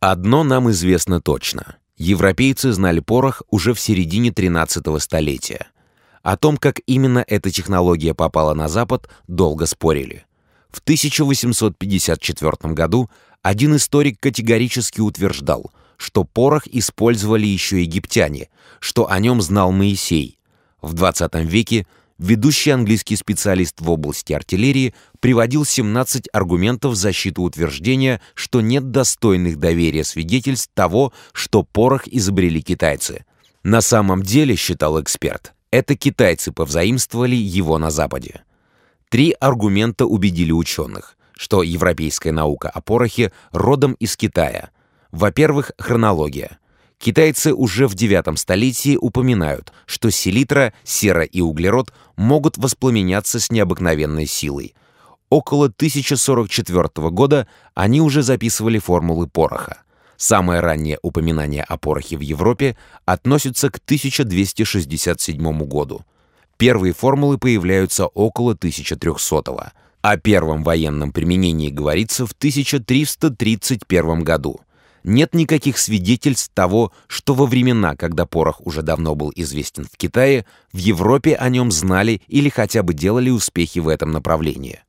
Одно нам известно точно. Европейцы знали порох уже в середине 13 столетия. О том, как именно эта технология попала на Запад, долго спорили. В 1854 году один историк категорически утверждал, что порох использовали еще египтяне, что о нем знал Моисей. В 20 веке ведущий английский специалист в области артиллерии приводил 17 аргументов в защиту утверждения, что нет достойных доверия свидетельств того, что порох изобрели китайцы. На самом деле, считал эксперт, это китайцы повзаимствовали его на Западе. Три аргумента убедили ученых, что европейская наука о порохе родом из Китая. Во-первых, хронология. Китайцы уже в IX столетии упоминают, что селитра, сера и углерод могут воспламеняться с необыкновенной силой. Около 1044 года они уже записывали формулы пороха. Самое раннее упоминание о порохе в Европе относится к 1267 году. Первые формулы появляются около 1300-го. О первом военном применении говорится в 1331 году. Нет никаких свидетельств того, что во времена, когда порох уже давно был известен в Китае, в Европе о нем знали или хотя бы делали успехи в этом направлении.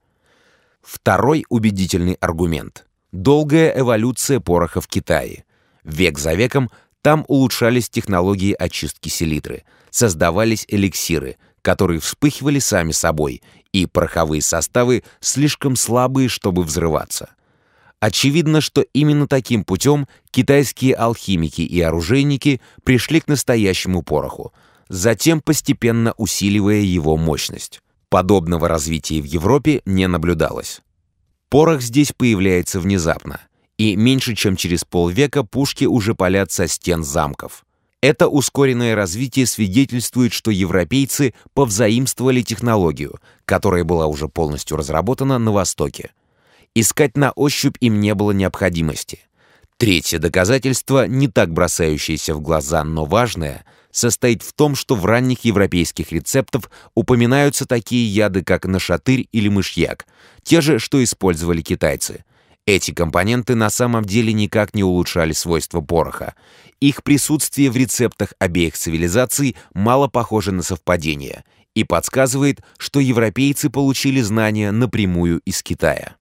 Второй убедительный аргумент – долгая эволюция пороха в Китае. Век за веком там улучшались технологии очистки селитры, создавались эликсиры – которые вспыхивали сами собой, и пороховые составы слишком слабые, чтобы взрываться. Очевидно, что именно таким путем китайские алхимики и оружейники пришли к настоящему пороху, затем постепенно усиливая его мощность. Подобного развития в Европе не наблюдалось. Порох здесь появляется внезапно, и меньше чем через полвека пушки уже палят со стен замков. Это ускоренное развитие свидетельствует, что европейцы повзаимствовали технологию, которая была уже полностью разработана на Востоке. Искать на ощупь им не было необходимости. Третье доказательство, не так бросающееся в глаза, но важное, состоит в том, что в ранних европейских рецептах упоминаются такие яды, как нашатырь или мышьяк, те же, что использовали китайцы – эти компоненты на самом деле никак не улучшали свойства пороха. Их присутствие в рецептах обеих цивилизаций мало похоже на совпадение и подсказывает, что европейцы получили знания напрямую из Китая.